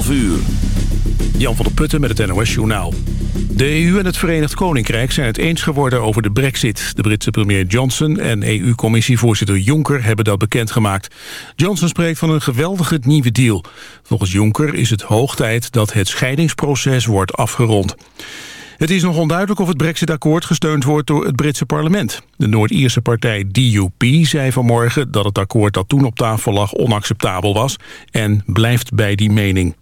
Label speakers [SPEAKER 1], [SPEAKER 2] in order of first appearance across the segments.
[SPEAKER 1] 11 uur.
[SPEAKER 2] Jan van der Putten met het NOS Journaal. De EU en het Verenigd Koninkrijk zijn het eens geworden over de brexit. De Britse premier Johnson en EU-commissievoorzitter Juncker hebben dat bekendgemaakt. Johnson spreekt van een geweldige nieuwe deal. Volgens Juncker is het hoog tijd dat het scheidingsproces wordt afgerond. Het is nog onduidelijk of het Brexit-akkoord gesteund wordt door het Britse parlement. De Noord-Ierse partij DUP zei vanmorgen dat het akkoord dat toen op tafel lag onacceptabel was en blijft bij die mening.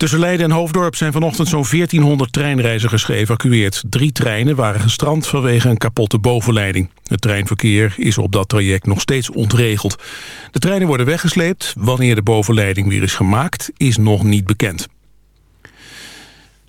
[SPEAKER 2] Tussen Leiden en Hoofddorp zijn vanochtend zo'n 1400 treinreizigers geëvacueerd. Drie treinen waren gestrand vanwege een kapotte bovenleiding. Het treinverkeer is op dat traject nog steeds ontregeld. De treinen worden weggesleept. Wanneer de bovenleiding weer is gemaakt, is nog niet bekend.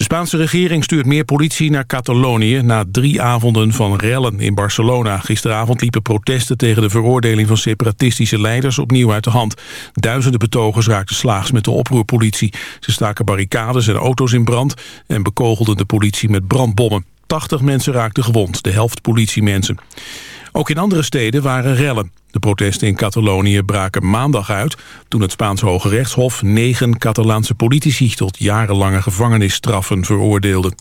[SPEAKER 2] De Spaanse regering stuurt meer politie naar Catalonië... na drie avonden van rellen in Barcelona. Gisteravond liepen protesten tegen de veroordeling van separatistische leiders opnieuw uit de hand. Duizenden betogers raakten slaags met de oproerpolitie. Ze staken barricades en auto's in brand... en bekogelden de politie met brandbommen. 80 mensen raakten gewond, de helft politiemensen. Ook in andere steden waren rellen. De protesten in Catalonië braken maandag uit... toen het Spaanse Hoge Rechtshof negen Catalaanse politici... tot jarenlange gevangenisstraffen veroordeelde.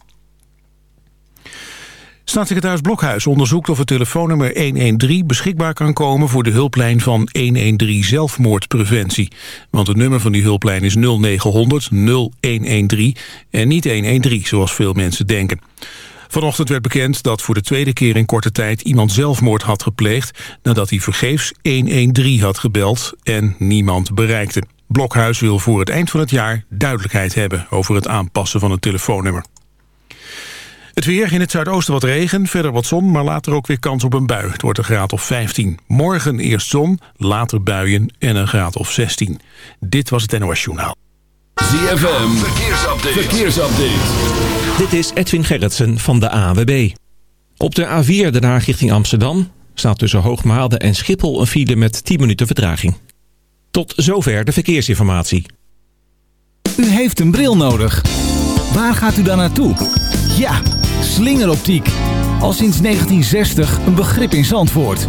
[SPEAKER 2] Staatssecretaris Blokhuis onderzoekt of het telefoonnummer 113 beschikbaar kan komen voor de hulplijn van 113 zelfmoordpreventie. Want het nummer van die hulplijn is 0900 0113 en niet 113 zoals veel mensen denken. Vanochtend werd bekend dat voor de tweede keer in korte tijd iemand zelfmoord had gepleegd nadat hij vergeefs 113 had gebeld en niemand bereikte. Blokhuis wil voor het eind van het jaar duidelijkheid hebben over het aanpassen van het telefoonnummer. Het weer, in het zuidoosten wat regen, verder wat zon, maar later ook weer kans op een bui. Het wordt een graad of 15. Morgen eerst zon, later buien en een graad of 16. Dit was het NOS Journaal.
[SPEAKER 1] ZFM, verkeersupdate. verkeersupdate.
[SPEAKER 3] Dit is Edwin Gerritsen van de AWB. Op de A4 Den Haag richting Amsterdam staat tussen Hoogmaalde en Schiphol een file met 10 minuten vertraging. Tot zover de verkeersinformatie.
[SPEAKER 4] U heeft een bril nodig. Waar gaat u dan naartoe? Ja, slingeroptiek. Al sinds 1960 een begrip in Zandvoort.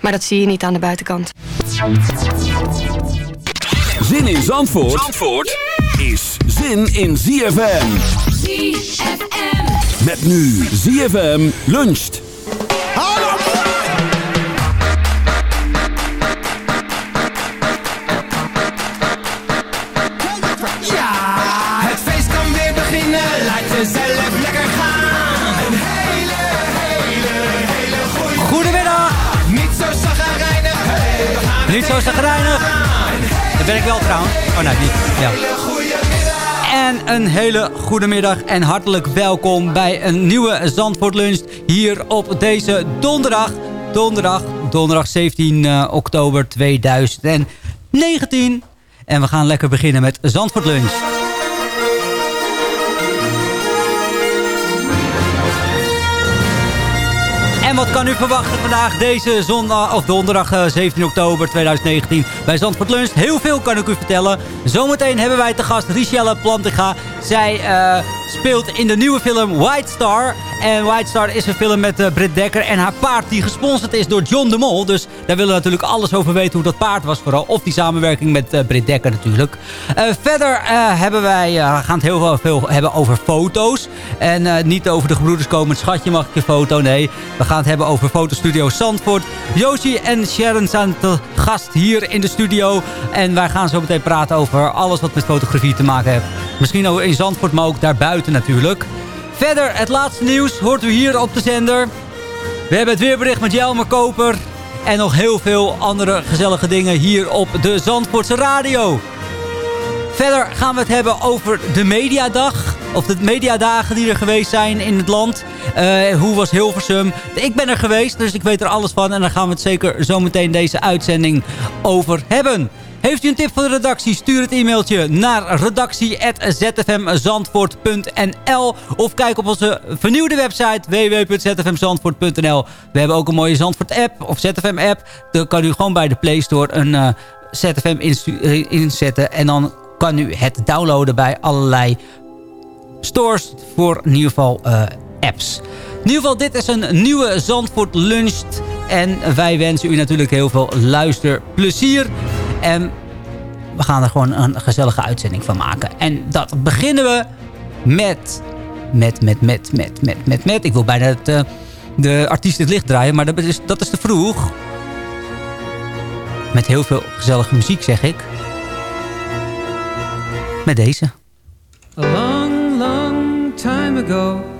[SPEAKER 5] Maar dat zie je niet aan de buitenkant.
[SPEAKER 1] Zin in Zandvoort, Zandvoort is zin in ZFM.
[SPEAKER 6] ZFM.
[SPEAKER 1] Met nu ZFM luncht.
[SPEAKER 7] Niet zo zagrijnig.
[SPEAKER 8] Dat ben ik wel trouwens. Oh nee, niet. Ja. En een hele goede middag en hartelijk welkom bij een nieuwe Zandvoort Lunch hier op deze donderdag donderdag. Donderdag 17 uh, oktober 2019. En we gaan lekker beginnen met Zandvoort Lunch. Wat kan u verwachten vandaag deze zondag, of donderdag uh, 17 oktober 2019 bij Zandvoort Lunch? Heel veel kan ik u vertellen. Zometeen hebben wij te gast Richelle Plantiga. Zij uh, speelt in de nieuwe film White Star. En White Star is een film met uh, Britt Dekker en haar paard die gesponsord is door John de Mol. Dus daar willen we natuurlijk alles over weten hoe dat paard was vooral. Of die samenwerking met uh, Britt Dekker natuurlijk. Uh, verder hebben wij, gaan het heel veel hebben over foto's. En niet over de gebroeders komen, schatje mag ik je foto. Nee, we gaan het hebben over fotostudio Zandvoort. Josie en Sharon zijn te gast hier in de studio. En wij gaan zo meteen praten over alles wat met fotografie te maken heeft. Misschien ook in Zandvoort, maar ook daarbuiten natuurlijk. Verder, het laatste nieuws hoort u hier op de zender. We hebben het weerbericht met Jelmer Koper. En nog heel veel andere gezellige dingen hier op de Zandvoortse Radio. Verder gaan we het hebben over de Mediadag. Of de mediadagen die er geweest zijn in het land. Uh, hoe was Hilversum? Ik ben er geweest, dus ik weet er alles van. En daar gaan we het zeker zometeen deze uitzending over hebben. Heeft u een tip voor de redactie? Stuur het e-mailtje naar redactie.zfmzandvoort.nl Of kijk op onze vernieuwde website www.zfmzandvoort.nl We hebben ook een mooie Zandvoort-app of ZFM-app. Dan kan u gewoon bij de Play Store een uh, ZFM inzetten. En dan kan u het downloaden bij allerlei stores voor in ieder geval uh, apps. In ieder geval, dit is een nieuwe Zandvoort Lunch. En wij wensen u natuurlijk heel veel luisterplezier. En we gaan er gewoon een gezellige uitzending van maken. En dat beginnen we met... Met, met, met, met, met, met, met. Ik wil bijna het, uh, de artiest het licht draaien, maar dat is, dat is te vroeg. Met heel veel gezellige muziek, zeg ik. Met deze.
[SPEAKER 6] A long, long time ago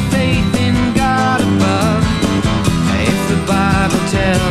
[SPEAKER 6] tell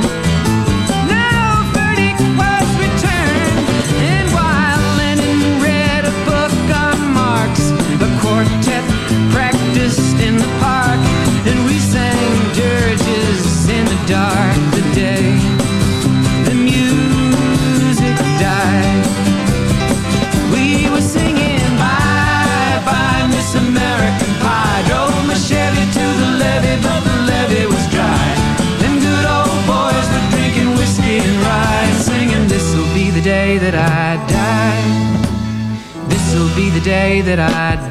[SPEAKER 6] the day that I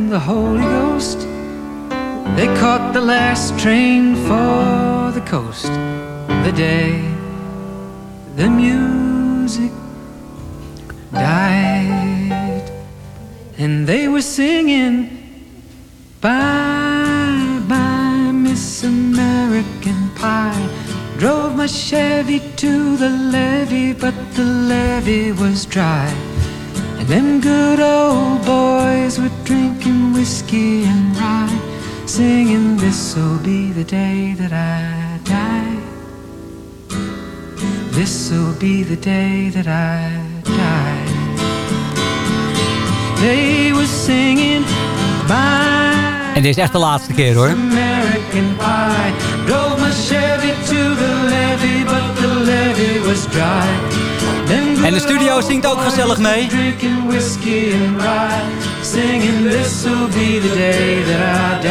[SPEAKER 6] the Holy Ghost. They caught the last train for the coast. The day the music. singing this'll be the day that I die. This'll be the day that I die. They were singing bye
[SPEAKER 8] en dit is echt de laatste keer hoor.
[SPEAKER 6] American pie. Drove my Chevy to the levee but the levee was dry.
[SPEAKER 8] En de studio zingt ook gezellig mee.
[SPEAKER 6] Singing this will be the day that I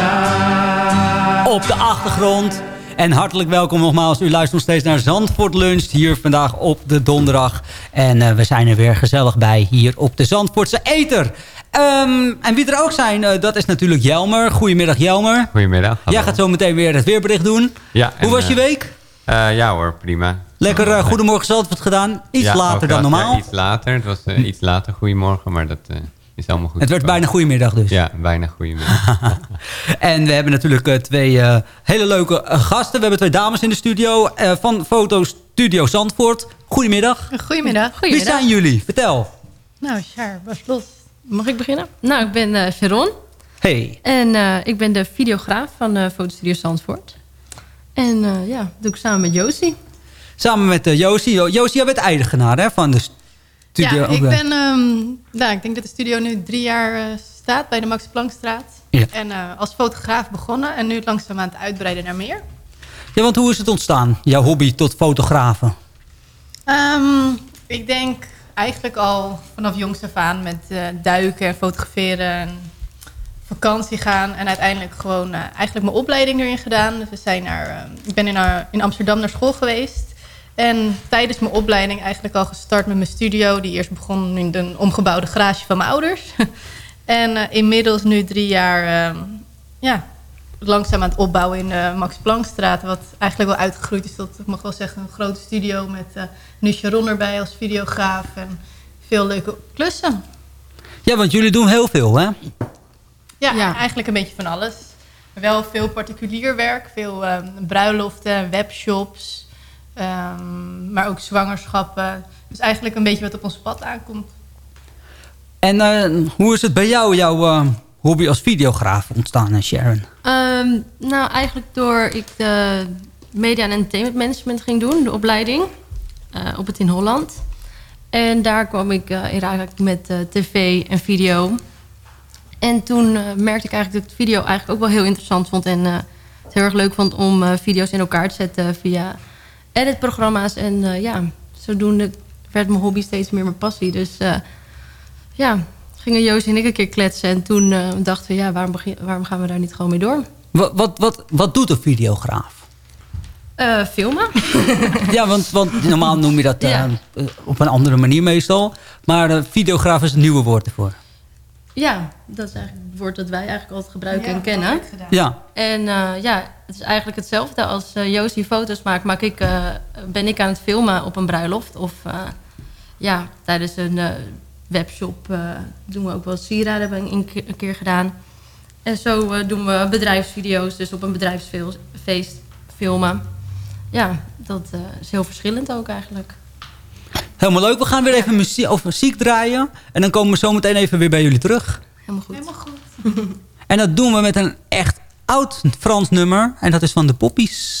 [SPEAKER 6] die.
[SPEAKER 8] Op de achtergrond. En hartelijk welkom nogmaals. U luistert nog steeds naar Zandvoort Lunch. Hier vandaag op de donderdag. En eh, we zijn er weer gezellig bij hier op de Zandvoortse Eter. Ehm, en wie er ook zijn, eh, dat is natuurlijk Jelmer. Goedemiddag Jelmer.
[SPEAKER 9] Goedemiddag. hallo.
[SPEAKER 8] Jij gaat zo meteen weer het weerbericht doen.
[SPEAKER 9] Ja, en,
[SPEAKER 8] Hoe was je
[SPEAKER 9] eh,
[SPEAKER 8] week?
[SPEAKER 9] eh, ja hoor, prima.
[SPEAKER 8] Lekker eh, Goedemorgen Zandvoort gedaan. Iets
[SPEAKER 9] Ja,
[SPEAKER 8] later dan normaal.
[SPEAKER 9] Ja, iets later. Het was iets later goedemorgen, maar dat eh, is allemaal goed.
[SPEAKER 8] Het werd bijna goedemiddag dus.
[SPEAKER 9] Ja, bijna goedemiddag.
[SPEAKER 8] En we hebben natuurlijk eh, twee eh, hele leuke eh, gasten. We hebben twee dames in de studio eh, van Fotostudio Zandvoort. Goedemiddag.
[SPEAKER 10] Goedemiddag.
[SPEAKER 8] Wie zijn jullie? Vertel.
[SPEAKER 10] Nou, Sjaar, was los. Mag ik beginnen? Nou, ik ben eh Sharon.
[SPEAKER 8] Hey.
[SPEAKER 10] En eh, ik ben de videograaf van eh Fotostudio Zandvoort. En eh, ja, dat doe ik samen met Josie.
[SPEAKER 8] Samen met uh, Josie. Jo- Josie, jij bent eigenaar hè, van de studio.
[SPEAKER 10] ja, ik
[SPEAKER 8] ook,
[SPEAKER 10] ben... ehm, nou, ik denk dat de studio nu drie jaar eh, staat bij de Max Planckstraat.
[SPEAKER 8] Ja.
[SPEAKER 10] En eh, als fotograaf begonnen en nu langzaam aan het uitbreiden naar meer.
[SPEAKER 8] Ja, want hoe is het ontstaan? Jouw hobby tot fotografen.
[SPEAKER 10] Ehm, ik denk eigenlijk al vanaf jongs af aan met eh, duiken en fotograferen en vakantie gaan. En uiteindelijk gewoon eigenlijk mijn opleiding erin gedaan. Dus we zijn naar, eh, ik ben in, in Amsterdam naar school geweest. En tijdens mijn opleiding eigenlijk al gestart met mijn studio. Die eerst begon in een omgebouwde garage van mijn ouders. en eh, inmiddels nu drie jaar ehm, ja, langzaam aan het opbouwen in de Max Planckstraat. Wat eigenlijk wel uitgegroeid is tot, ik mag wel zeggen, een grote studio. Met eh nu Sharon erbij als videograaf en veel leuke klussen.
[SPEAKER 8] Ja, want jullie doen heel veel, hè?
[SPEAKER 10] Ja, eigenlijk een beetje van alles. Wel veel particulier werk, veel ehm, bruiloften, webshops, ehm, maar ook zwangerschappen. Dus eigenlijk een beetje wat op ons pad aankomt.
[SPEAKER 8] En eh, hoe is het bij jou, jouw eh, hobby als videograaf ontstaan, eh, Sharon?
[SPEAKER 11] Ehm, nou, eigenlijk door ik de media en entertainment management ging doen, de opleiding, eh, op het in Holland. En daar kwam ik eh, in aanraking met eh, tv en video. En toen eh, merkte ik eigenlijk dat ik video eigenlijk ook wel heel interessant vond. En eh, het heel erg leuk vond om eh, video's in elkaar te zetten via editprogramma's. En eh, ja, zodoende werd mijn hobby steeds meer mijn passie. Dus eh, ja, gingen Joost en ik een keer kletsen. En toen eh, dachten we, ja, waarom, begin- waarom gaan we daar niet gewoon mee door?
[SPEAKER 8] Wat, wat, wat, wat doet een videograaf?
[SPEAKER 11] Filmen.
[SPEAKER 8] ja, want, want normaal noem je dat
[SPEAKER 11] Ja.
[SPEAKER 8] op een andere manier meestal. Maar videograaf is het nieuwe woord ervoor.
[SPEAKER 11] Ja, dat is eigenlijk het woord dat wij eigenlijk altijd gebruiken
[SPEAKER 10] Ja,
[SPEAKER 11] en kennen.
[SPEAKER 8] Ja.
[SPEAKER 11] En eh, ja, het is eigenlijk hetzelfde als eh Joost die foto's maakt. Maak ik, eh, ben ik aan het filmen op een bruiloft. Of eh, ja, tijdens een eh, webshop eh, doen we ook wel sieraden. Hebben we een, een keer gedaan. En zo eh, doen we bedrijfsvideo's. Dus op een bedrijfsfeest filmen. Ja, dat eh, is heel verschillend ook eigenlijk.
[SPEAKER 8] Helemaal leuk. We gaan weer even muziek, of muziek draaien. En dan komen we zo meteen even weer bij jullie terug.
[SPEAKER 11] Helemaal goed.
[SPEAKER 10] Helemaal goed.
[SPEAKER 8] En dat doen we met een echt oud Frans nummer. En dat is van de Poppies.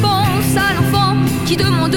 [SPEAKER 12] pense à l'enfant qui demande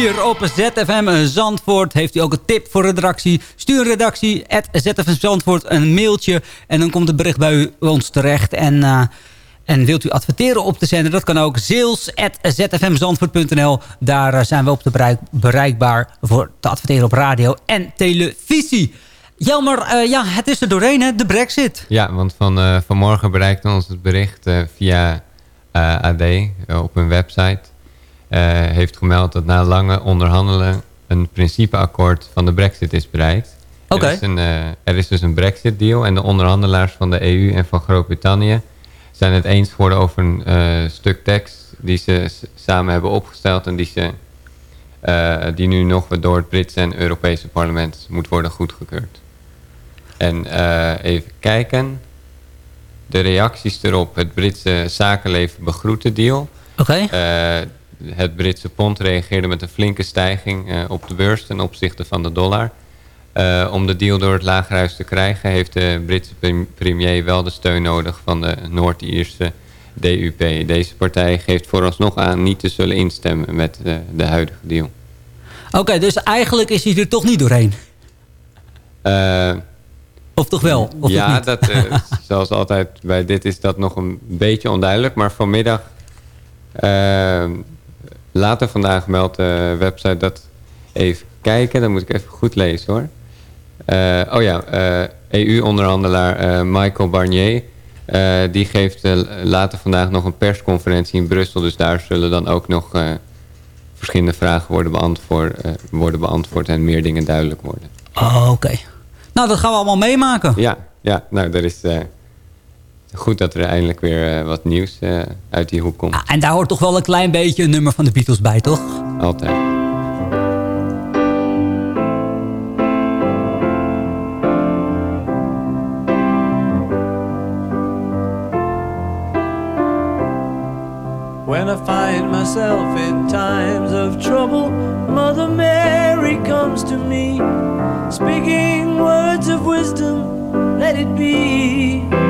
[SPEAKER 8] Hier op ZFM Zandvoort. Heeft u ook een tip voor redactie? Stuur redactie ZFM Zandvoort een mailtje. En dan komt het bericht bij u, ons terecht. En, eh, en wilt u adverteren op de zender? Dat kan ook. Zeels at zfmzandvoort.nl. Daar eh, zijn we op bereik, bereikbaar voor te adverteren op radio en televisie. Jelmer, eh, ja, het is er doorheen, hè? De brexit.
[SPEAKER 9] Ja, want van, vanmorgen bereikte ons het bericht via AD op hun website. Eh, heeft gemeld dat na lange onderhandelen een principeakkoord van de brexit is bereikt.
[SPEAKER 8] Oké.
[SPEAKER 9] Er, is een, eh, er is dus een brexit deal en de onderhandelaars van de EU en van Groot-Brittannië zijn het eens geworden over een eh, stuk tekst die ze samen hebben opgesteld en die, ze, die nu nog door het Britse en Europese parlement moet worden goedgekeurd. En even kijken. De reacties erop. Het Britse zakenleven begroet de deal.
[SPEAKER 8] Oké.
[SPEAKER 9] Het Britse pond reageerde met een flinke stijging eh, op de beurs ten opzichte van de dollar. Eh, om de deal door het lagerhuis te krijgen heeft de Britse premier wel de steun nodig van de Noord-Ierse DUP. Deze partij geeft vooralsnog aan niet te zullen instemmen met de, de huidige deal.
[SPEAKER 8] Oké, dus eigenlijk is hij er toch niet doorheen.
[SPEAKER 9] Eh,
[SPEAKER 8] Of toch wel? Of
[SPEAKER 9] ja,
[SPEAKER 8] niet?
[SPEAKER 9] dat, eh, zoals altijd bij dit is dat nog een beetje onduidelijk. Maar vanmiddag, eh, later vandaag meldt de website dat... Even kijken, dan moet ik even goed lezen hoor. Eh, oh ja, EU-onderhandelaar eh, Michael Barnier... eh, die geeft eh, later vandaag nog een persconferentie in Brussel. Dus daar zullen dan ook nog eh, verschillende vragen worden beantwoord, eh, worden beantwoord... en meer dingen duidelijk worden.
[SPEAKER 8] Oh, Oké. Nou, dat gaan we allemaal meemaken.
[SPEAKER 9] Ja, ja nou, dat is eh, goed dat er eindelijk weer eh, wat nieuws eh, uit die hoek komt.
[SPEAKER 8] En daar hoort toch wel een klein beetje een nummer van de Beatles bij, toch?
[SPEAKER 9] Altijd.
[SPEAKER 13] When I find myself in times of trouble, Mother Mary comes to me, speaking words of wisdom, let it be.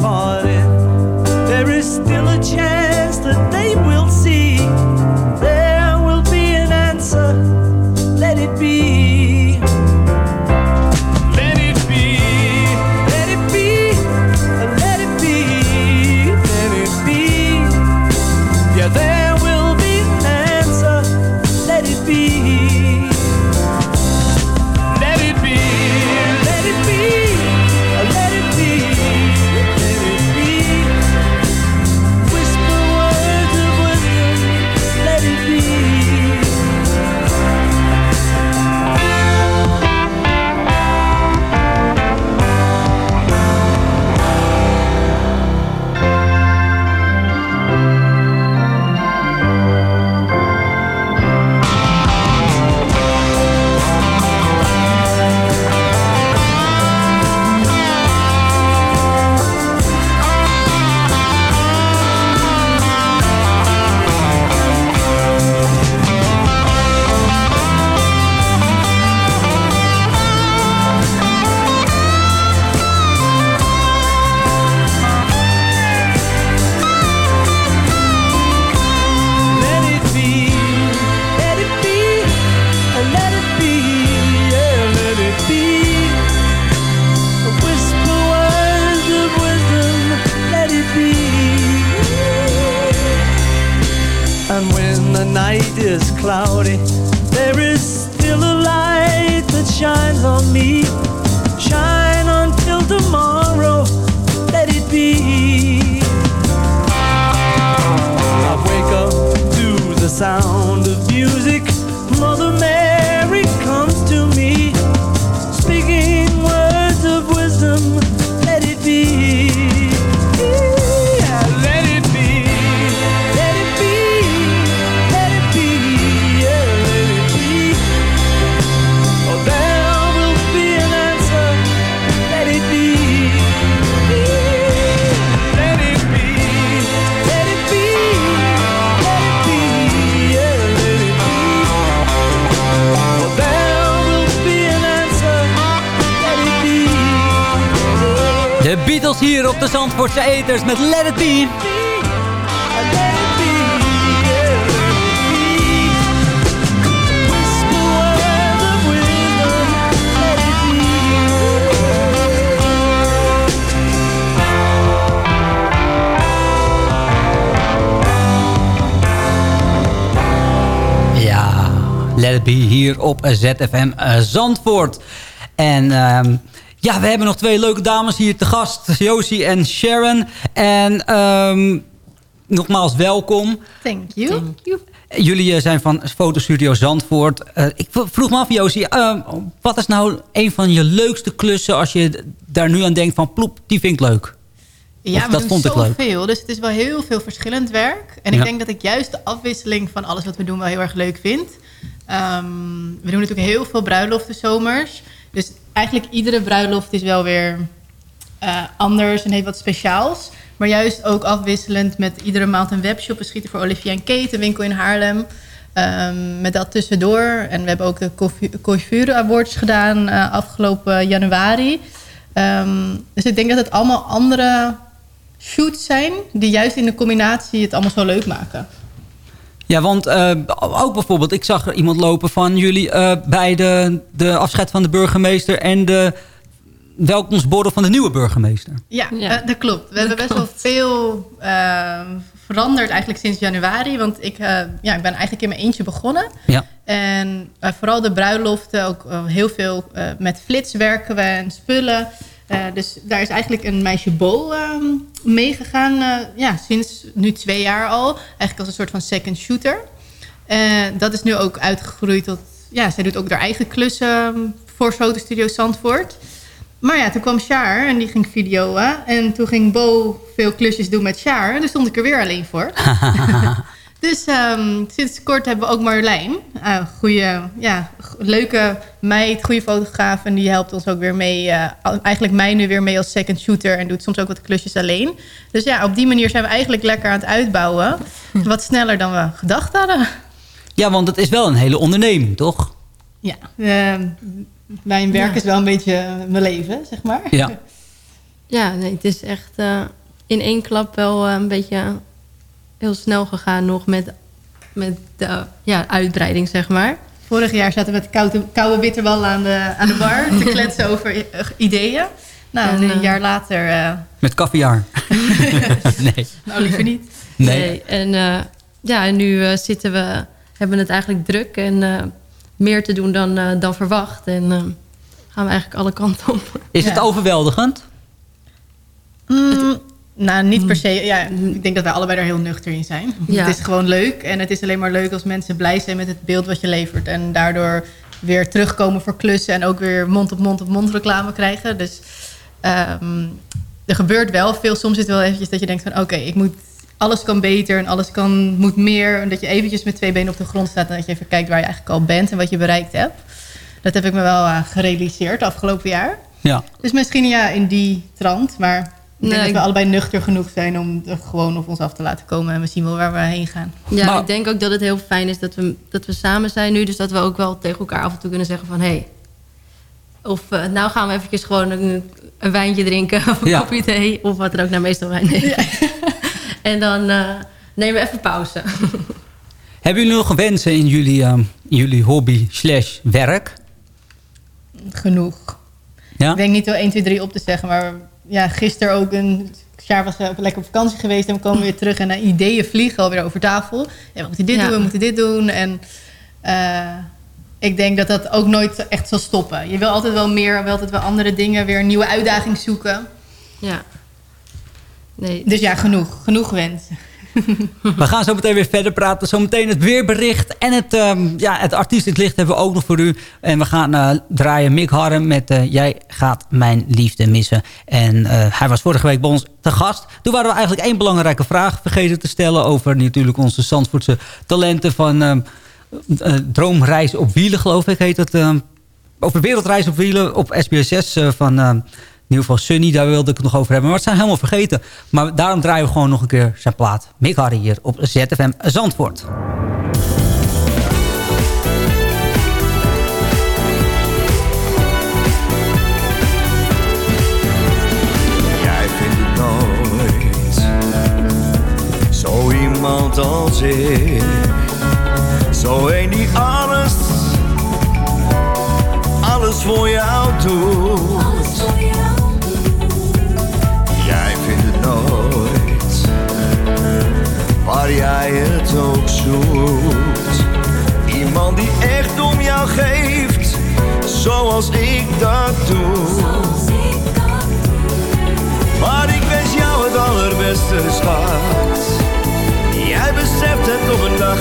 [SPEAKER 8] body. Met Let It Be. Ja, Let It Be hier op ZFM eh, Zandvoort. En ehm, ja, we hebben nog twee leuke dames hier te gast. Josie en Sharon. En ehm, nogmaals welkom.
[SPEAKER 10] Thank you. Thank you.
[SPEAKER 8] Jullie eh, zijn van Fotostudio Zandvoort. Eh, ik vroeg me af, Josie, eh, wat is nou een van je leukste klussen... als je daar nu aan denkt van, ploep, die vind ik leuk?
[SPEAKER 10] Ja,
[SPEAKER 8] Of
[SPEAKER 10] we
[SPEAKER 8] dat
[SPEAKER 10] doen
[SPEAKER 8] vond ik leuk.
[SPEAKER 10] zoveel. Dus het is wel heel veel verschillend werk. En
[SPEAKER 8] Ja.
[SPEAKER 10] ik denk dat ik juist de afwisseling van alles wat we doen wel heel erg leuk vind. Ehm, we doen natuurlijk heel veel bruiloften zomers. Dus eigenlijk iedere bruiloft is wel weer eh, anders en heeft wat speciaals. Maar juist ook afwisselend met iedere maand een webshop. We schieten voor Olivia en Kate, een winkel in Haarlem. Ehm, met dat tussendoor. En we hebben ook de Coiffure Awards gedaan eh, afgelopen januari. Ehm, dus ik denk dat het allemaal andere shoots zijn... die juist in de combinatie het allemaal zo leuk maken.
[SPEAKER 8] Ja, want eh, ook bijvoorbeeld, ik zag er iemand lopen van jullie... eh, bij de, de afscheid van de burgemeester... en de welkomstborden van de nieuwe burgemeester.
[SPEAKER 10] Ja, eh, dat klopt. We hebben best wel veel ehm, veranderd eigenlijk sinds januari. Want ik, eh, ja, ik ben eigenlijk in mijn eentje begonnen.
[SPEAKER 8] Ja.
[SPEAKER 10] En eh, vooral de bruiloften, ook heel veel eh, met flits werken we en spullen. Eh, dus daar is eigenlijk een meisje Bo ehm, meegegaan. eh, ja, sinds nu twee jaar al. Eigenlijk als een soort van second shooter. Eh, dat is nu ook uitgegroeid tot... Ja, zij doet ook haar eigen klussen ehm, voor Fotostudio Zandvoort. Maar ja, toen kwam Sjaar en die ging videoen. En toen ging Bo veel klusjes doen met Sjaar. En daar stond ik er weer alleen voor. dus ehm, sinds kort hebben we ook Marjolein. Uh, goede, ja, leuke meid, goede fotograaf. En die helpt ons ook weer mee. eh, eigenlijk mij nu weer mee als second shooter. En doet soms ook wat klusjes alleen. Dus ja, op die manier zijn we eigenlijk lekker aan het uitbouwen. Wat sneller dan we gedacht hadden.
[SPEAKER 8] Ja, want het is wel een hele onderneming, toch?
[SPEAKER 10] Ja, ehm, mijn werk
[SPEAKER 11] Ja.
[SPEAKER 10] is wel een beetje eh, mijn leven, zeg maar.
[SPEAKER 8] Ja.
[SPEAKER 11] Ja, nee, het is echt eh, in één klap wel eh, een beetje heel snel gegaan nog met, met de ja, uitbreiding, zeg maar.
[SPEAKER 10] Vorig jaar zaten we met koude, koude bitterbal aan de, aan de bar te kletsen over eh, ideeën. Nou, en
[SPEAKER 11] En,
[SPEAKER 10] een
[SPEAKER 11] eh,
[SPEAKER 10] jaar later... eh,
[SPEAKER 8] Met kaviaar. nee.
[SPEAKER 10] nou, liever niet.
[SPEAKER 8] Nee.
[SPEAKER 11] En, eh, ja, en nu zitten we, hebben we het eigenlijk druk en eh, meer te doen dan, eh, dan verwacht. En gaan we eigenlijk alle kanten op.
[SPEAKER 8] Is het overweldigend?
[SPEAKER 10] Mm, nou, niet per se. Ja, ik denk dat wij allebei er heel nuchter in zijn.
[SPEAKER 11] Ja.
[SPEAKER 10] Het is gewoon leuk. En het is alleen maar leuk als mensen blij zijn met het beeld wat je levert. En daardoor weer terugkomen voor klussen. En ook weer mond op mond op mond reclame krijgen. Dus ehm, er gebeurt wel veel. Soms is het wel eventjes dat je denkt van... Oké, ik moet... Alles kan beter en alles kan, moet meer. En dat je eventjes met twee benen op de grond staat... en dat je even kijkt waar je eigenlijk al bent en wat je bereikt hebt. Dat heb ik me wel eh, gerealiseerd afgelopen jaar.
[SPEAKER 8] Ja.
[SPEAKER 10] Dus misschien ja, in die trant. Maar ik denk
[SPEAKER 11] Nee,
[SPEAKER 10] dat we allebei nuchter genoeg zijn om er gewoon op ons af te laten komen. En we zien wel waar we heen gaan.
[SPEAKER 11] Ja, ik denk ook dat het heel fijn is dat we, dat we samen zijn nu. Dus dat we ook wel tegen elkaar af en toe kunnen zeggen van... Hey, of eh, nou gaan we eventjes gewoon een, een wijntje drinken of een
[SPEAKER 8] Ja.
[SPEAKER 11] kopje thee. Of wat er ook nou meestal wijn is. en dan eh, nemen we even pauze.
[SPEAKER 8] Hebben jullie nog wensen in jullie, ehm, jullie hobby slash werk?
[SPEAKER 10] Genoeg.
[SPEAKER 8] Ja?
[SPEAKER 10] Ik denk niet wel 1, 2, 3 op te zeggen. Maar ja, gisteren ook een jaar was we lekker op vakantie geweest en we komen weer terug en de ideeën vliegen alweer over tafel. Ja, we moeten dit
[SPEAKER 11] Ja.
[SPEAKER 10] doen, we moeten dit doen. En eh, ik denk dat dat ook nooit echt zal stoppen. Je wil altijd wel meer, je wil altijd wel andere dingen, weer een nieuwe uitdaging zoeken.
[SPEAKER 11] Ja. Nee.
[SPEAKER 10] Dus ja, genoeg. Genoeg wensen.
[SPEAKER 8] We gaan zo meteen weer verder praten. Zometeen het weerbericht en het, ehm, ja, het artiest licht hebben we ook nog voor u. En we gaan eh, draaien Mick Harren met eh, Jij gaat mijn liefde missen. En eh, hij was vorige week bij ons te gast. Toen waren we eigenlijk één belangrijke vraag vergeten te stellen... over natuurlijk onze Zandvoortse talenten van ehm, eh, Droomreis op wielen, geloof ik heet het. ehm, over wereldreis op wielen op SBS6 eh, van... in ieder geval Sunny, daar wilde ik het nog over hebben. Maar het zijn helemaal vergeten. Maar daarom draaien we gewoon nog een keer zijn plaat. Mick Harry hier op ZFM Zandvoort.
[SPEAKER 14] Jij vindt het nooit Zo iemand als ik Zo een die alles Alles voor jou doet Waar jij het ook zoekt. Iemand die echt om jou geeft Zoals ik dat doe. Maar ik wens jou het allerbeste, schat. Jij beseft het op een dag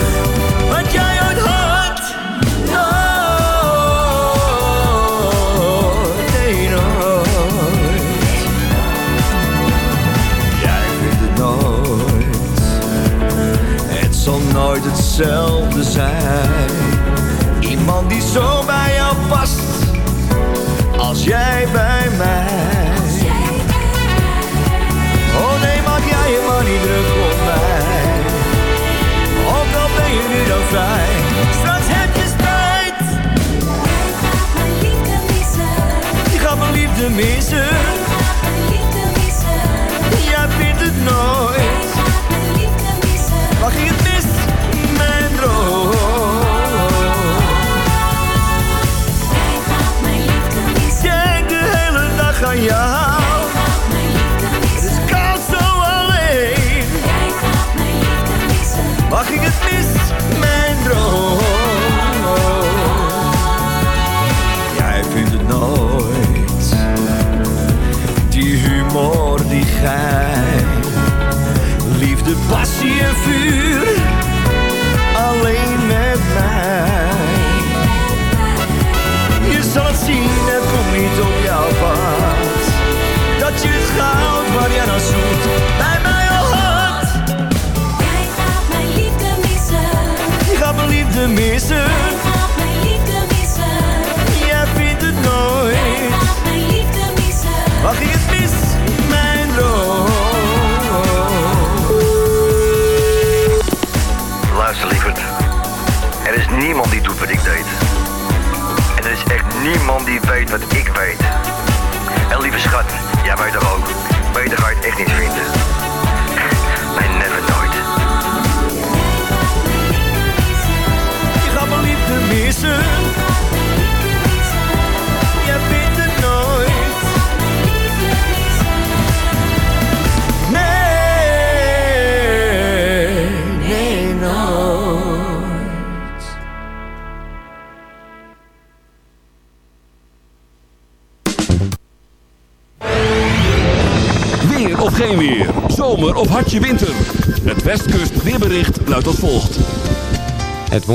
[SPEAKER 14] nooit hetzelfde zijn. Iemand die zo bij jou past. Als jij bij mij. Oh nee, maak jij je maar niet druk op mij. Ook al ben je nu dan vrij. Straks heb je spijt. Je gaat mijn liefde missen.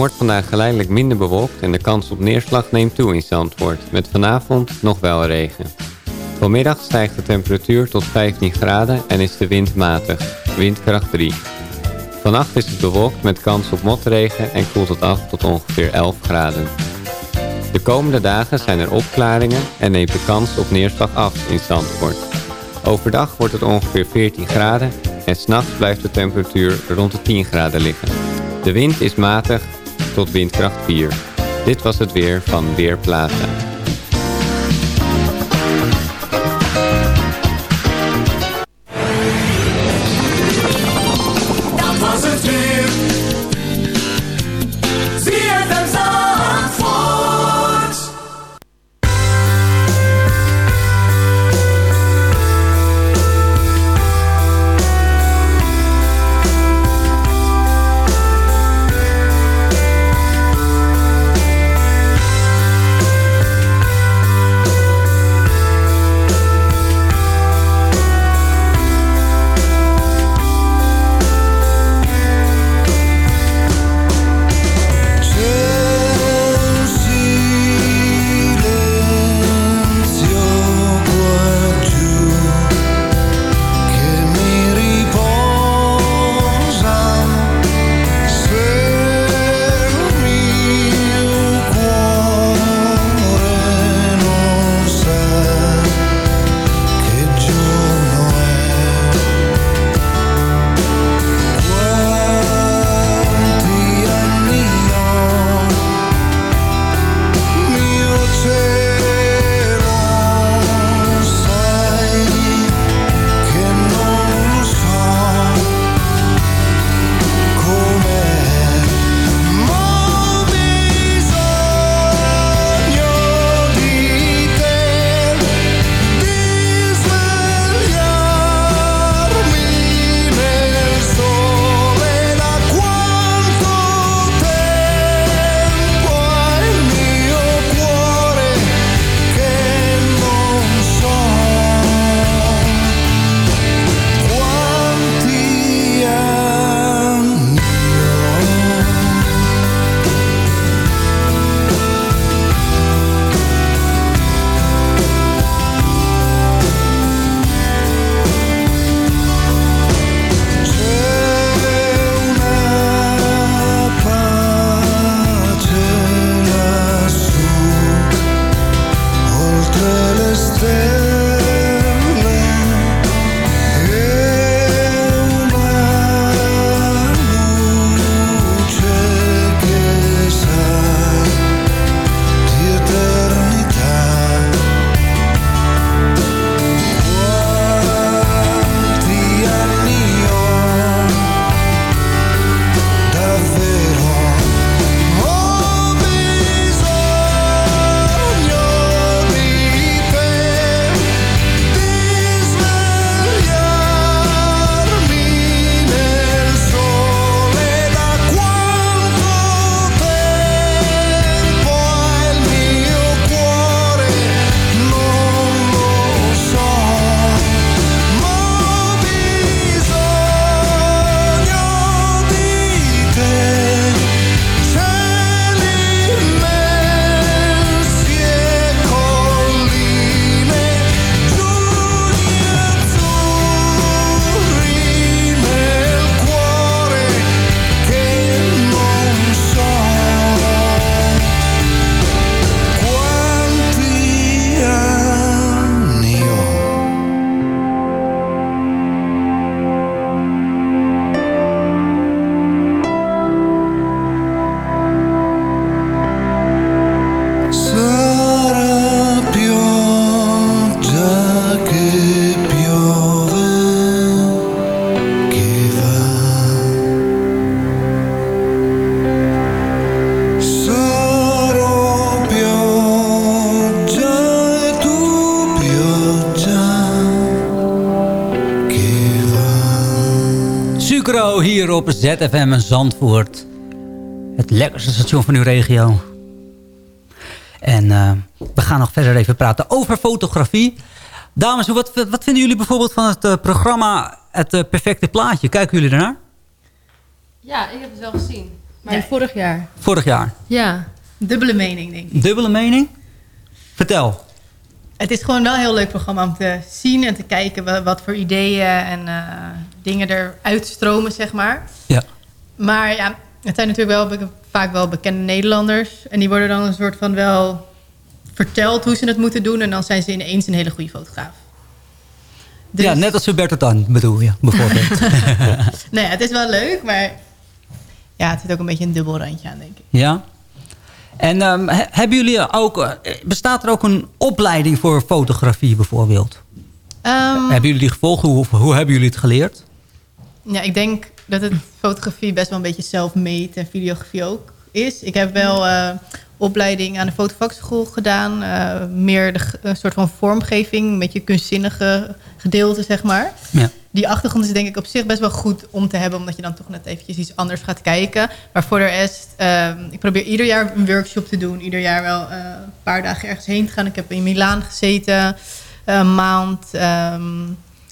[SPEAKER 9] Wordt vandaag geleidelijk minder bewolkt en de kans op neerslag neemt toe in Zandvoort. Met vanavond nog wel regen. Vanmiddag stijgt de temperatuur tot 15 graden en is de wind matig. Windkracht 3. Vannacht is het bewolkt met kans op motregen en koelt het af tot ongeveer 11 graden. De komende dagen zijn er opklaringen en neemt de kans op neerslag af in Zandvoort. Overdag wordt het ongeveer 14 graden en s'nachts blijft de temperatuur rond de 10 graden liggen. De wind is matig tot windkracht 4. Dit was het weer van Weerplaza.
[SPEAKER 8] Op ZFM in Zandvoort. Het lekkerste station van uw regio. En eh, we gaan nog verder even praten over fotografie. Dames, wat, wat vinden jullie bijvoorbeeld van het eh, programma Het eh, Perfecte Plaatje? Kijken jullie ernaar?
[SPEAKER 11] Ja, ik heb het wel gezien. Maar vorig jaar.
[SPEAKER 8] Vorig jaar.
[SPEAKER 11] Ja.
[SPEAKER 10] Dubbele mening, denk ik.
[SPEAKER 8] Dubbele mening? Vertel.
[SPEAKER 10] Het is gewoon wel een heel leuk programma om te zien en te kijken wa- wat voor ideeën en eh, dingen er uitstromen, zeg maar.
[SPEAKER 8] Ja.
[SPEAKER 10] Maar ja, het zijn natuurlijk wel vaak wel bekende Nederlanders. En die worden dan een soort van wel verteld hoe ze het moeten doen. En dan zijn ze ineens een hele goede fotograaf. Dus-
[SPEAKER 8] Ja, net als Huberto Tan bedoel je, bijvoorbeeld.
[SPEAKER 10] Nee, het is wel leuk, maar ja, het zit ook een beetje een dubbel randje aan, denk ik.
[SPEAKER 8] ja. En ehm, he- hebben jullie ook... eh, bestaat er ook een opleiding voor fotografie bijvoorbeeld?
[SPEAKER 10] Ehm,
[SPEAKER 8] Hebben jullie die gevolgd? Hoe, hoe hebben jullie het geleerd?
[SPEAKER 10] Ja, ik denk dat het fotografie best wel een beetje self-made en videografie ook is. Ik heb wel eh, opleiding aan de fotovakschool gedaan. eh, meer de, een soort van vormgeving, met je kunstzinnige gedeelte, zeg maar.
[SPEAKER 8] Ja.
[SPEAKER 10] Die achtergrond is denk ik op zich best wel goed om te hebben... omdat je dan toch net eventjes iets anders gaat kijken. Maar voor de rest, eh, ik probeer ieder jaar een workshop te doen. Ieder jaar wel eh, een paar dagen ergens heen te gaan. Ik heb in Milaan gezeten, een maand... ehm,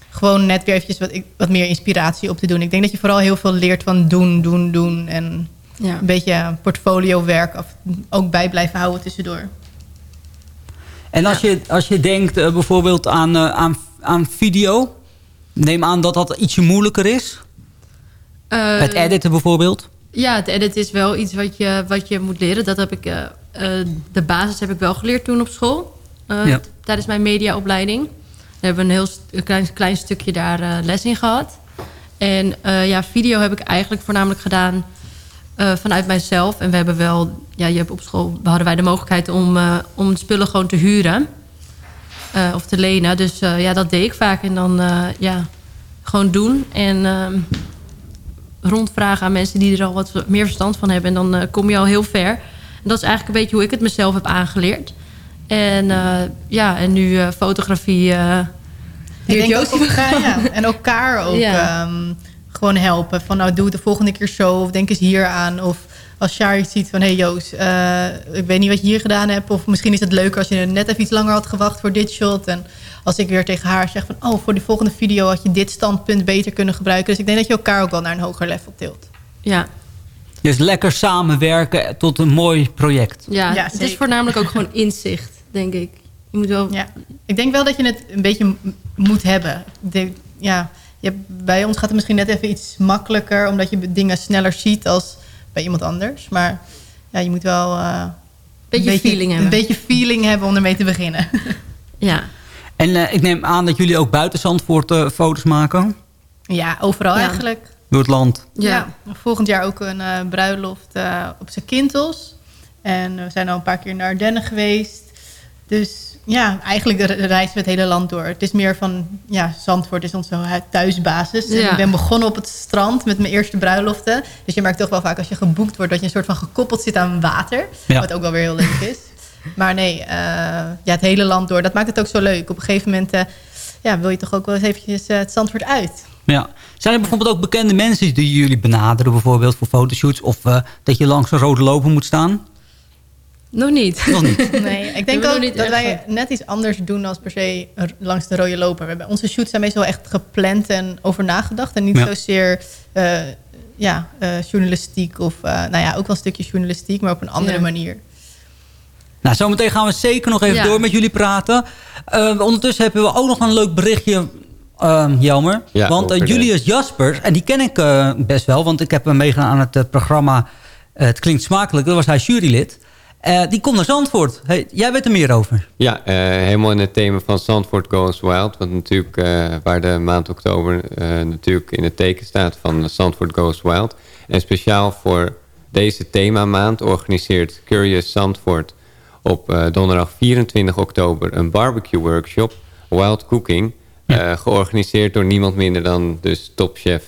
[SPEAKER 10] gewoon net weer eventjes wat, wat meer inspiratie op te doen. Ik denk dat je vooral heel veel leert van doen, doen, doen. En
[SPEAKER 11] Ja.
[SPEAKER 10] een beetje portfolio-werk af, ook bij blijven houden tussendoor.
[SPEAKER 8] En als, je, als je denkt eh, bijvoorbeeld aan, eh, aan, aan video... neem aan dat dat ietsje moeilijker is.
[SPEAKER 11] Eh,
[SPEAKER 8] het editen bijvoorbeeld.
[SPEAKER 11] Ja, het editen is wel iets wat je, wat je moet leren. Dat heb ik, eh, eh, de basis heb ik wel geleerd toen op school.
[SPEAKER 8] Ja.
[SPEAKER 11] Tijdens mijn mediaopleiding. We hebben een heel een klein, klein stukje daar les in gehad. En ja, video heb ik eigenlijk voornamelijk gedaan vanuit mijzelf. En we hebben wel, ja, je hebt op school hadden wij de mogelijkheid om, om spullen gewoon te huren. Eh, of te lenen. Dus eh, ja, dat deed ik vaak. En dan eh, ja, gewoon doen. En ehm, rondvragen aan mensen die er al wat meer verstand van hebben. En dan kom je al heel ver. En dat is eigenlijk een beetje hoe ik het mezelf heb aangeleerd. En ja, en nu fotografie.
[SPEAKER 10] Ik denk ook elkaar, ja. En elkaar ook
[SPEAKER 11] Ja.
[SPEAKER 10] ehm, gewoon helpen. Van nou, doe het de volgende keer zo. Of denk eens hier aan. Of als Shari iets ziet van... Hé hey Joos, eh, ik weet niet wat je hier gedaan hebt. Of misschien is het leuker als je net even iets langer had gewacht voor dit shot. En als ik weer tegen haar zeg van... Oh, voor die volgende video had je dit standpunt beter kunnen gebruiken. Dus ik denk dat je elkaar ook wel naar een hoger level tilt.
[SPEAKER 11] Ja,
[SPEAKER 8] Dus lekker samenwerken tot een mooi project.
[SPEAKER 11] ja,
[SPEAKER 10] Ja,
[SPEAKER 11] het is voornamelijk ook gewoon inzicht, denk ik. Je moet wel...
[SPEAKER 10] Ja, ik denk wel dat je het een beetje moet hebben. Denk, ja, je hebt, bij ons gaat het misschien net even iets makkelijker... omdat je dingen sneller ziet als bij iemand anders. Maar ja, je moet wel eh,
[SPEAKER 11] Beetje feeling hebben.
[SPEAKER 10] Een beetje feeling hebben om ermee te beginnen.
[SPEAKER 11] Ja.
[SPEAKER 8] En eh, ik neem aan dat jullie ook buiten Zandvoort eh, foto's maken.
[SPEAKER 10] Ja, overal
[SPEAKER 11] Ja.
[SPEAKER 10] eigenlijk.
[SPEAKER 8] Door het land.
[SPEAKER 10] Ja. volgend jaar ook een eh, bruiloft eh, op zijn Kintels. En we zijn al een paar keer naar Ardennen geweest. Dus ja, eigenlijk re- reizen we het hele land door. Het is meer van, ja, Zandvoort is onze hu- thuisbasis.
[SPEAKER 11] Ja.
[SPEAKER 10] ik ben begonnen op het strand met mijn eerste bruiloften. Dus je merkt toch wel vaak als je geboekt wordt... dat je een soort van gekoppeld zit aan water.
[SPEAKER 8] Ja.
[SPEAKER 10] Wat ook wel weer heel leuk is. Maar nee, eh, ja, het hele land door. Dat maakt het ook zo leuk. Op een gegeven moment eh, ja, wil je toch ook wel eens eventjes eh, het Zandvoort uit.
[SPEAKER 8] Ja. Zijn er bijvoorbeeld ook bekende mensen die jullie benaderen... bijvoorbeeld voor fotoshoots... of dat je langs een rode loper moet staan?
[SPEAKER 11] Nog niet.
[SPEAKER 8] Nog niet.
[SPEAKER 10] Nee, ik denk ook
[SPEAKER 11] niet
[SPEAKER 10] dat wij net iets anders doen als per se langs de rode loper. We hebben, onze shoots zijn meestal echt gepland en over nagedacht. En niet
[SPEAKER 8] Ja.
[SPEAKER 10] zozeer eh, ja, eh, journalistiek of eh, nou ja, ook wel een stukje journalistiek, maar op een andere
[SPEAKER 11] Ja.
[SPEAKER 10] manier.
[SPEAKER 8] Nou, zometeen gaan we zeker nog even
[SPEAKER 11] Ja.
[SPEAKER 8] door met jullie praten. Eh, ondertussen hebben we ook nog een leuk berichtje, uh, Jelmer.
[SPEAKER 9] Ja,
[SPEAKER 8] want eh,
[SPEAKER 9] over de-
[SPEAKER 8] Julius Jaspers, en die ken ik eh, best wel... want ik heb hem meegedaan aan het programma Het Klinkt Smakelijk. Daar was hij jurylid. Eh, die komt naar Zandvoort. Hey, jij weet er meer over.
[SPEAKER 9] Ja, eh, helemaal in het thema van Zandvoort Goes Wild. Wat natuurlijk, eh, waar de maand oktober natuurlijk in het teken staat van Zandvoort Goes Wild. En speciaal voor deze themamaand organiseert Curious Zandvoort op donderdag 24 oktober een barbecue workshop, Wild Cooking. georganiseerd door niemand minder dan dus topchef,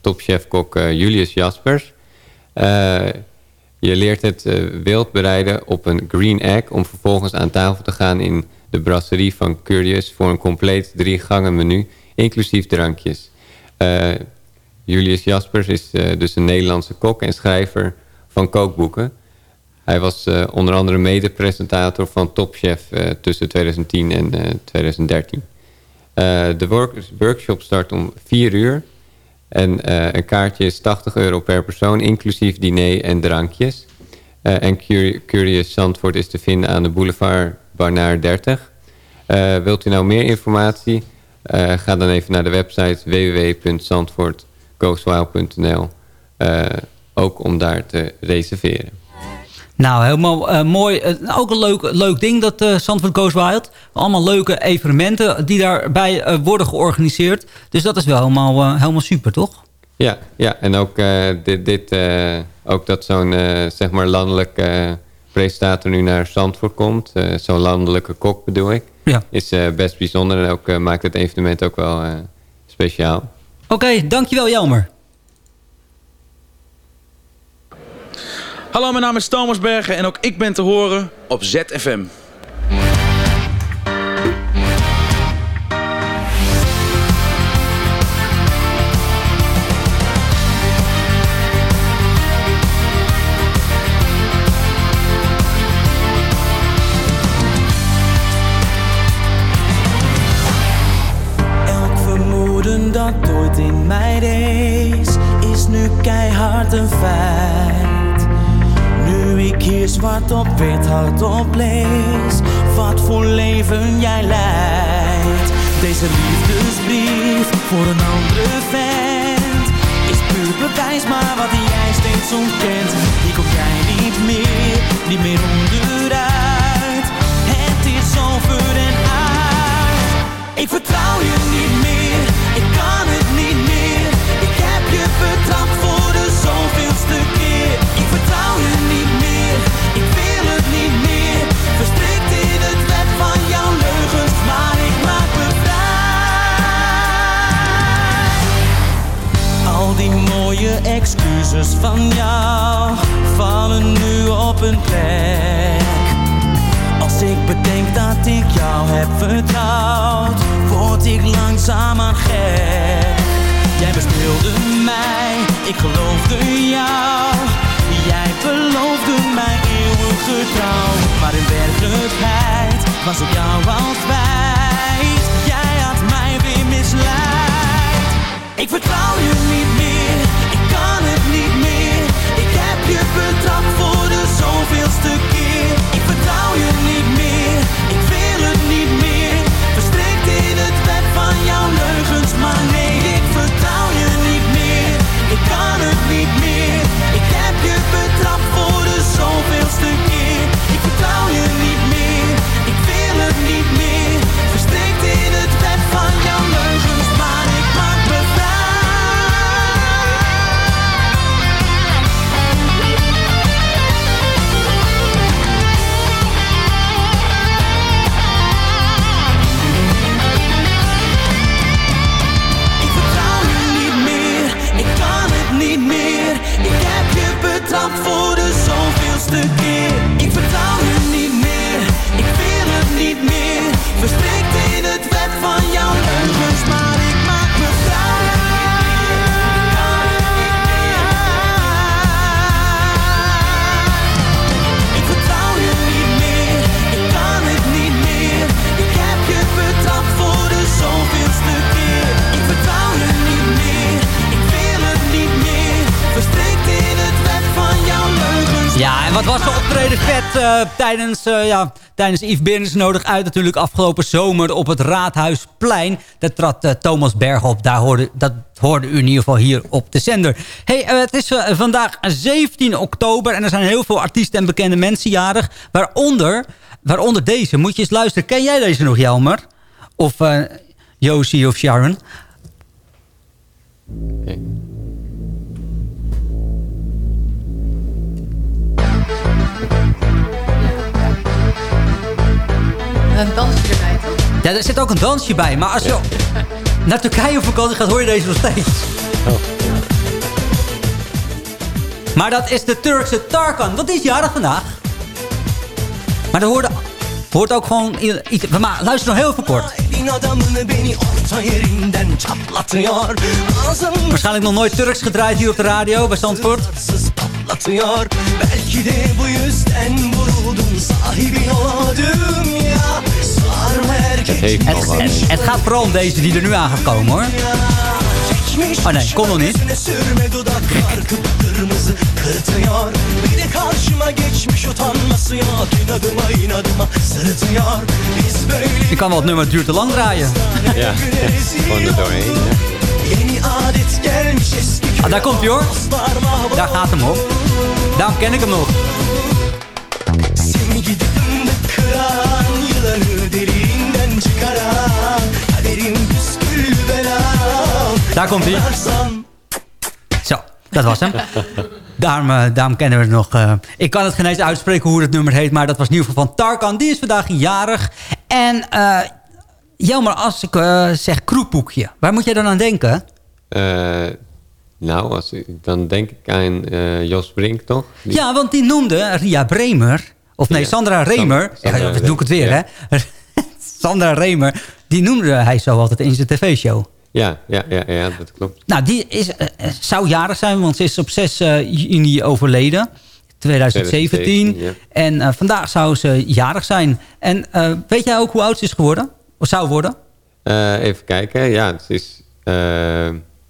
[SPEAKER 9] topchefkok Julius Jaspers. Je leert het eh, wild bereiden op een green egg... om vervolgens aan tafel te gaan in de brasserie van Curious... voor een compleet drie gangen menu, inclusief drankjes. Eh, Julius Jaspers is eh, dus een Nederlandse kok en schrijver van kookboeken. Hij was onder andere mede-presentator van Top Chef tussen 2010 en eh, 2013. Eh, de work- workshop start om 4 uur. En eh, een kaartje is 80 euro per persoon, inclusief diner en drankjes. Eh, en Curi- Curious Zandvoort is te vinden aan de boulevard Barnaar 30. Eh, wilt u nou meer informatie? Ga dan even naar de website www.zandvoortgoeswild.nl eh, Ook om daar te reserveren.
[SPEAKER 8] Nou, helemaal eh, mooi. Eh, ook een leuk, leuk ding, dat eh Zandvoort Goes Wild. Allemaal leuke evenementen die daarbij worden georganiseerd. Dus dat is wel helemaal, helemaal super, toch?
[SPEAKER 9] Ja, ja en ook, dit, dit, ook dat zo'n zeg maar landelijke presentator nu naar Zandvoort komt. zo'n landelijke kok bedoel ik.
[SPEAKER 8] Ja.
[SPEAKER 9] Is best bijzonder en ook, maakt het evenement ook wel speciaal.
[SPEAKER 8] Oké, dankjewel Jelmer.
[SPEAKER 15] Hallo, mijn naam is Thomas Bergen en ook ik ben te horen op ZFM.
[SPEAKER 16] Op wit hardop lees, wat voor leven jij leidt. Deze liefdesbrief voor een andere vent is puur bewijs, maar wat jij steeds ontkent. Hier kom jij niet meer, niet meer onderuit. Het is over en uit. Ik vertrouw je niet excuses van jou vallen nu op een plek. Als ik bedenk dat ik jou heb vertrouwd, word ik langzaamaan gek. Jij bespeelde mij, ik geloofde jou. Jij beloofde mij eeuwige trouw. Maar in werkelijkheid was ik jou al kwijt. Jij had mij weer misleid. Ik vertrouw je niet meer, Ik heb je betrapt voor de zoveelste keer. Ik vertrouw je niet meer, ik wil het niet meer. Verstrikt in het web van jouw leugens, maar nee, ik vertrouw je niet meer. Ik kan het niet meer, ik heb je betrapt voor de zoveelste keer.
[SPEAKER 8] Wat was de optreden vet eh, tijdens, eh ja, tijdens Yves nodig uit natuurlijk afgelopen zomer op het Raadhuisplein. Daar trad eh, Thomas Berg op. Daar hoorde, dat hoorde u in ieder geval hier op de zender. Hey, het is vandaag 17 oktober en er zijn heel veel artiesten en bekende mensen jarig. Waaronder, waaronder deze. Moet je eens luisteren. Ken jij deze nog, Jelmer? Of Josie of Sharon?
[SPEAKER 10] Een dansje erbij, toch?
[SPEAKER 8] Ja, er zit ook een dansje bij. Maar als je naar Turkije op vakantie gaat, hoor je deze nog steeds. Maar dat is de Turkse Tarkan. Wat is jarig vandaag? Maar dat hoorde, hoort ook gewoon iets... Maar luister nog heel even kort. Waarschijnlijk nog nooit Turks gedraaid hier op de radio bij Zandvoort.
[SPEAKER 7] patlatıyor Belki de bu yüzden vuruldum Sahibin olamadım ya Sarma erkek
[SPEAKER 8] Het, het, het gaat vooral om deze die er nu aan gaat komen hoor. Oh nee, kom nog niet.
[SPEAKER 7] Yüzüne sürme dudaklar kıpkırmızı kırtıyor Bir de karşıma geçmiş utanması
[SPEAKER 8] Je kan wel het nummer het duurt te lang draaien.
[SPEAKER 9] Ja, gewoon er doorheen. ja.
[SPEAKER 8] Ah, daar komt hij hoor. Daar gaat hem op. Daarom ken ik hem nog. Daar komt hij. Dat was hem. Daarom, eh, daarom kennen we het nog. eh. ik kan het geen eens uitspreken hoe het nummer heet. Maar dat was in ieder geval van Tarkan. Die is vandaag jarig. En eh jammer als ik zeg kroepboekje. Waar moet jij dan aan denken?
[SPEAKER 9] Nou, als, dan denk ik aan Jos Brink, toch? Die-
[SPEAKER 8] Ja, want die noemde Ria Bremer. Of nee,
[SPEAKER 9] Ja.
[SPEAKER 8] Sandra Remer.
[SPEAKER 9] Sandra
[SPEAKER 8] ja, doe ik het weer,
[SPEAKER 9] ja.
[SPEAKER 8] hè? Sandra Remer. Die noemde hij zo altijd in zijn tv-show.
[SPEAKER 9] Ja, ja, ja, ja, dat klopt.
[SPEAKER 8] Nou, die is, eh, eh, zou jarig zijn, want ze is op 6 eh, juni overleden. 2017.
[SPEAKER 9] 2017, ja.
[SPEAKER 8] En vandaag zou ze jarig zijn. En weet jij ook hoe oud ze is geworden? Of zou worden?
[SPEAKER 9] Even kijken. Ja, het is...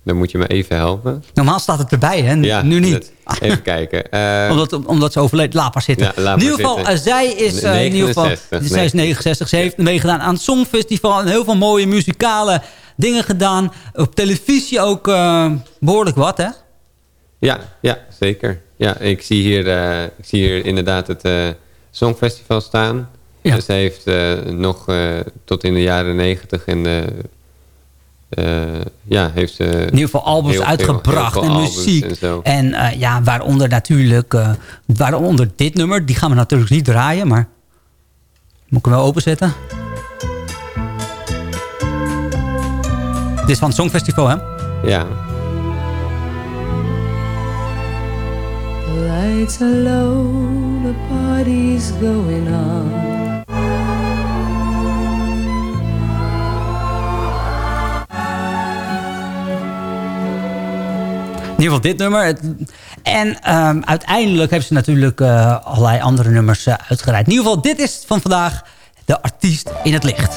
[SPEAKER 9] dan moet je me even helpen.
[SPEAKER 8] Normaal staat het erbij, hè?
[SPEAKER 9] Ja,
[SPEAKER 8] nu niet.
[SPEAKER 9] dat- even kijken.
[SPEAKER 8] Omdat, omdat ze overleed. Laat maar zitten.
[SPEAKER 9] Ja,
[SPEAKER 8] in ieder geval, zij is in ieder geval...
[SPEAKER 9] 69,
[SPEAKER 8] Zij is
[SPEAKER 9] nee.
[SPEAKER 8] 69. Ze heeft meegedaan aan het Songfestival. En heel veel mooie muzikale dingen gedaan. Op televisie ook eh, behoorlijk wat, hè?
[SPEAKER 9] Ja, ja, zeker. Ja, ik zie hier, eh, ik zie hier inderdaad het eh, Songfestival staan.
[SPEAKER 8] Ja.
[SPEAKER 9] Dus hij heeft nog tot in de jaren negentig en eh, ja, heeft
[SPEAKER 8] In ieder geval albums
[SPEAKER 9] heel
[SPEAKER 8] uitgebracht
[SPEAKER 9] heel
[SPEAKER 8] en muziek.
[SPEAKER 9] en
[SPEAKER 8] ja, waaronder natuurlijk... waaronder dit nummer. Die gaan we natuurlijk niet draaien, maar... Moet ik hem wel openzetten? Dit is van het Songfestival, hè?
[SPEAKER 9] Ja,
[SPEAKER 17] Lights are low, the party's going on.
[SPEAKER 8] In ieder geval dit nummer. En ehm, uiteindelijk heeft ze natuurlijk eh, allerlei andere nummers uh, uitgereikt. In ieder geval, dit is van vandaag de artiest in het licht.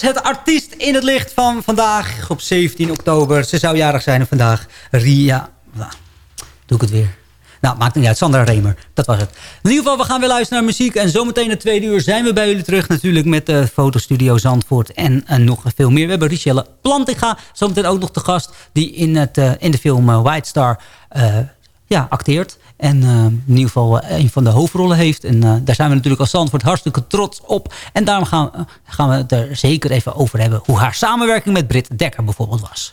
[SPEAKER 18] was het artiest in het licht van vandaag op 17 oktober. Ze zou jarig zijn vandaag. Ria... Doe ik het weer. Nou, maakt niet uit. Sandra Remer, dat was het. In ieder geval, we gaan weer luisteren naar muziek. En zometeen na tweede uur zijn we bij jullie terug. Natuurlijk met de fotostudio Zandvoort en, eh, nog veel meer. We hebben Richelle Plantinga, zometeen ook nog de gast... die in, het, eh, in de film White Star ja, acteert. En eh, in ieder geval eh, een van de hoofdrollen heeft. En eh, daar zijn we natuurlijk als Zandvoort hartstikke trots op. En daarom gaan, gaan we het er zeker even over hebben... hoe haar samenwerking met Britt Dekker bijvoorbeeld was.